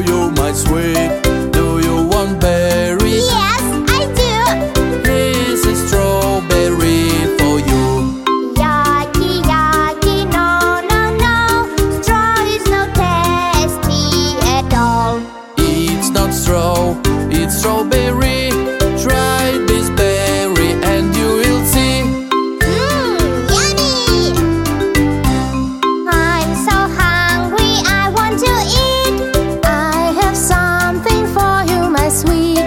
Do you, my sweet? Do you want berries? Yes, I do. This is strawberry for you. Yucky, yucky, no, no, no. Straw is no tasty at all. It's not straw, it's strawberry. yes, we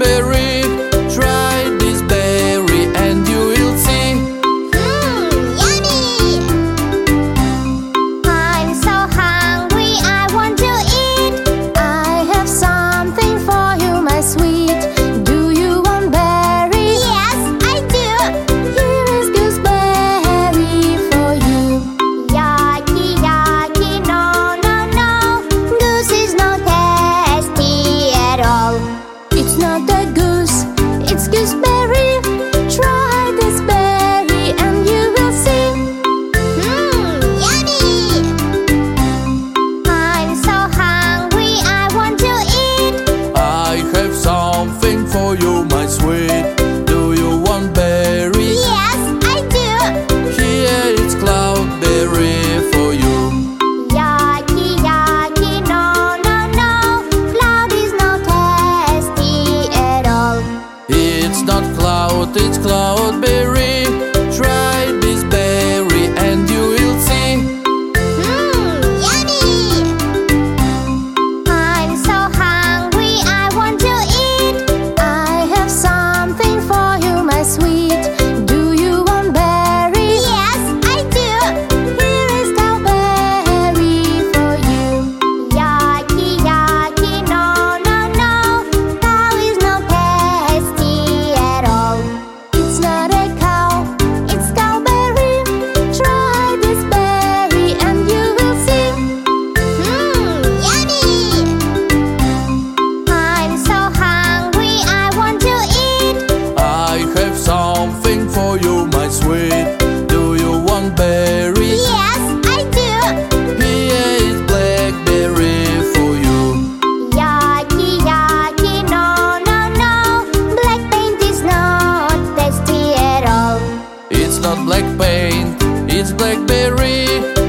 Cranberry. Try not black paint, it's blackberry.